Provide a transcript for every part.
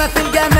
لا جريمة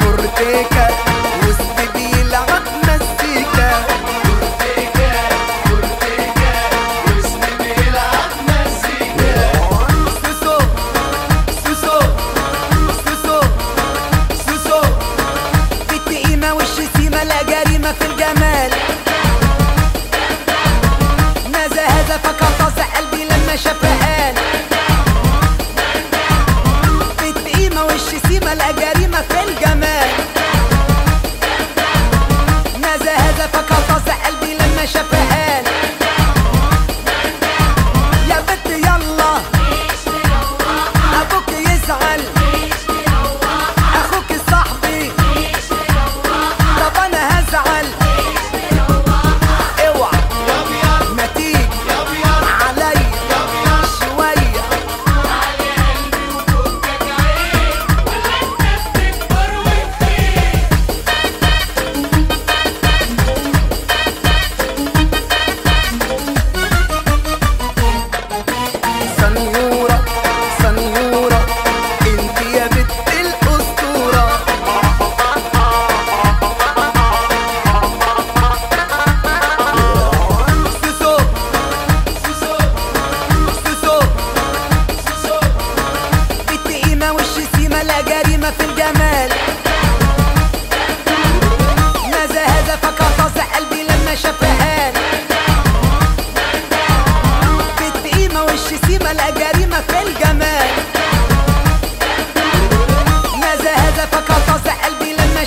فورتيكا وسط بيلعب مزيكا في الجمال. في الجمال. ماذا هذا؟ فقط طاز قلبي لما شافها. بالتقيمة والشتيمة لا جريمة في الجمال. ماذا هذا؟ قلبي لما